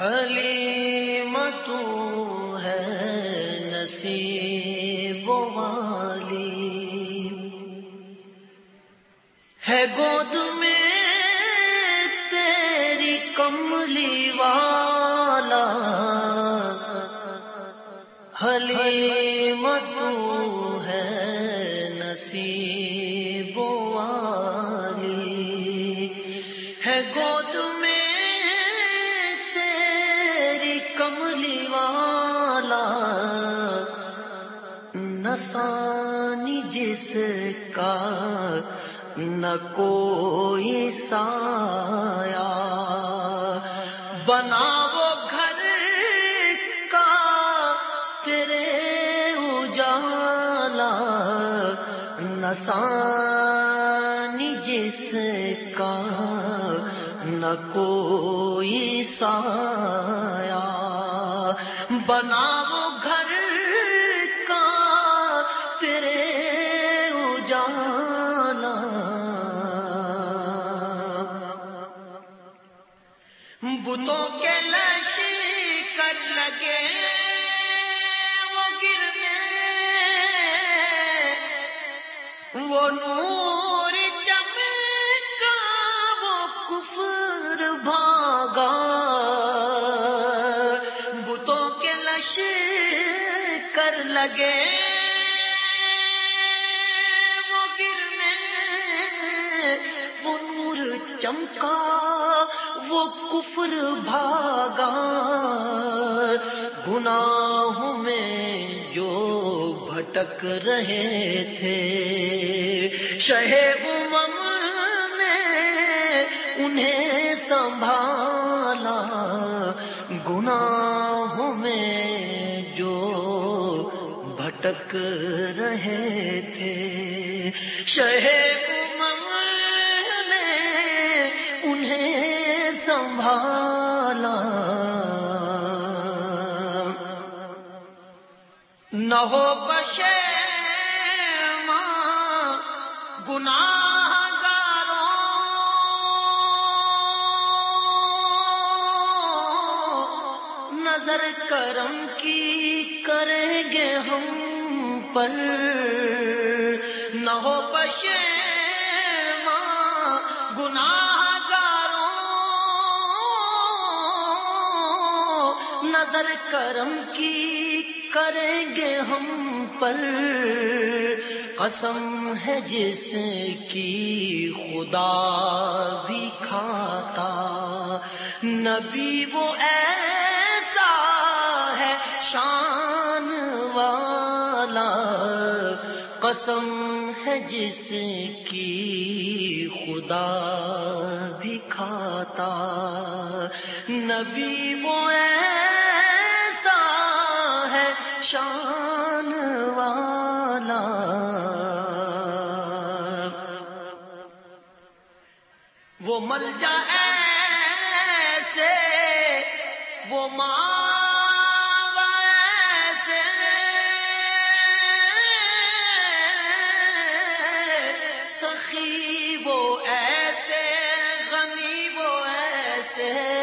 حلیمتو ہے نصیب والی ہے گود میں تیری کملی والا۔ حلیمتو ہے نسانی جس کا نہ کوئی سایا بنا وہ گھر کا تیرے اجالا۔ نسانی جس کا نہ کوئی سایا بنا وہ گھر بتوں کے لشی کر لگے، وہ گرنے وہ نور چمکا وہ کفر بھاگا۔ بتوں کے لش کر لگے۔ چمکا، وہ کفر بھاگا۔ گناہوں میں جو بھٹک رہے تھے شہ امم نے انہیں سنبھالا۔ گناہوں میں جو بھٹک رہے تھے شہ سنبھالا۔ نہ ہو بشے ماں گناہ نظر کرم کی کریں گے ہم پر۔ نہ ہو بشے نظر کرم کی کریں گے ہم پر۔ قسم ہے جس کی خدا بھی کھاتا۔ نبی وہ ایسا ہے شان والا۔ قسم ہے جس کی خدا بھی کھاتا۔ نبی وہ ایسا شان والا۔ وہ مل جا وہ ماں ایسے۔ سخی وہ ایسے غنی وہ ایسے۔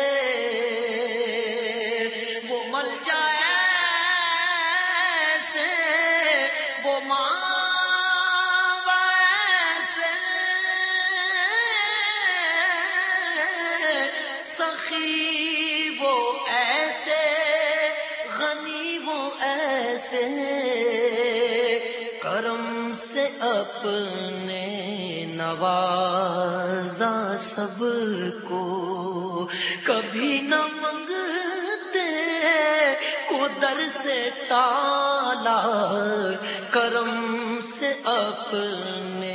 ایسے کرم سے اپنے نوازا سب کو کبھی نہ منگتے کو در سے تالا کرم سے اپنے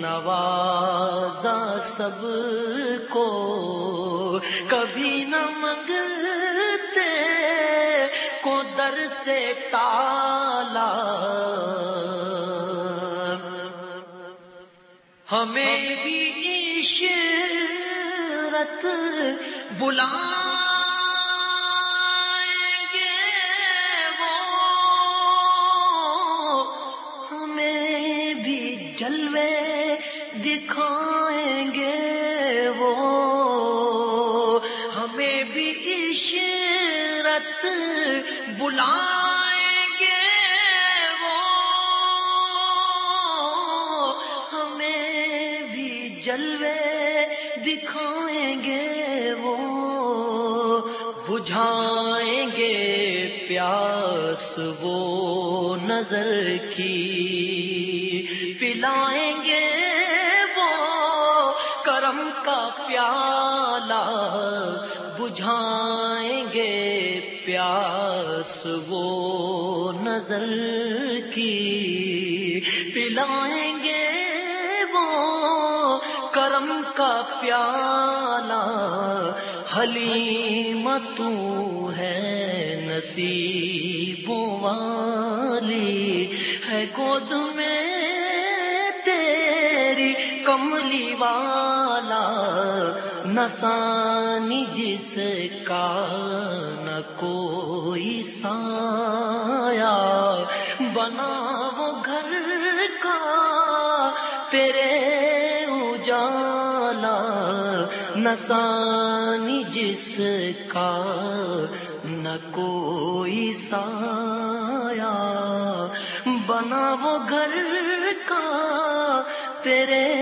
نوازا سب کو کبھی نہ منگتے کو در سے تالا۔ ہمیں بھی عشرت بلا ہمیں بھی جلوے دکھائیں گے۔ عشرت بلائیں گے وہ۔ ہمیں بھی جلوے دکھائیں گے وہ۔ بجھائیں گے پیاس وہ نظر کی۔ پلائیں گے وہ کرم کا پیالہ۔ بجھائیں گے پیاس وہ نظر کی پلائیں گے وہ کرم کا پیالہ حلیم تو ہے نصیبوں والی ہے گود میں تیری کملی والا نسانی جس کا نہ کوئی سایا بنا وہ گھر کا تیرے اجالا نسانی جس کا نہ کوئی سایا بنا وہ گھر کا تیرے